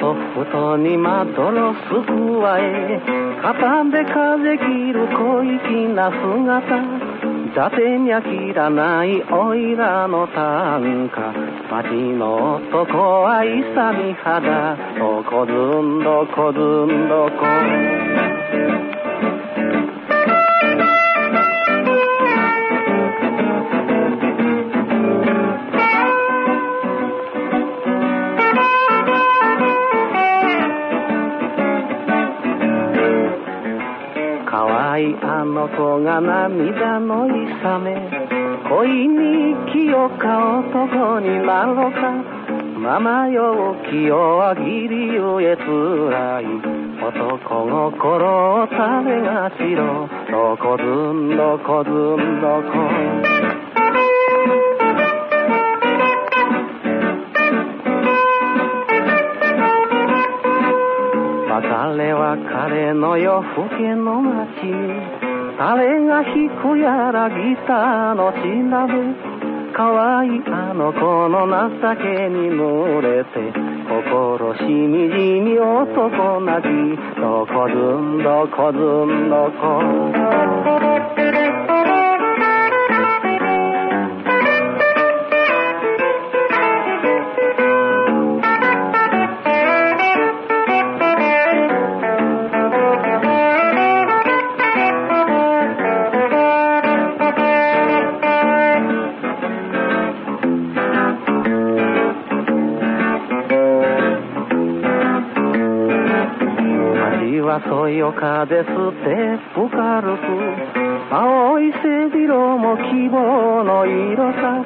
こにまどろすくわえ肩で風切る小粋な姿伊達に飽きらないおいらの短歌街の男は勇み肌とこずんどこずんどこ。可愛いあの子が涙のいさめ恋に清か男になろうかママよ清は義理ゆえつらい。男心を種がしろ。どこずんどこずんどこ。彼は彼の夜更けの街。誰が弾くやらギターの調べ可愛いあの子の情けに濡れて心しみじみ男泣き。どこずんどこずんどこ。そよ風吸ってぷかるく青い背広も希望の色さ。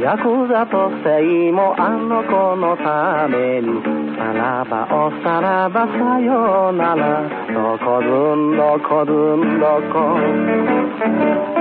ヤクザとせいもあの子のために。さらばおさらばさよなら。どこずんどこずんどこ。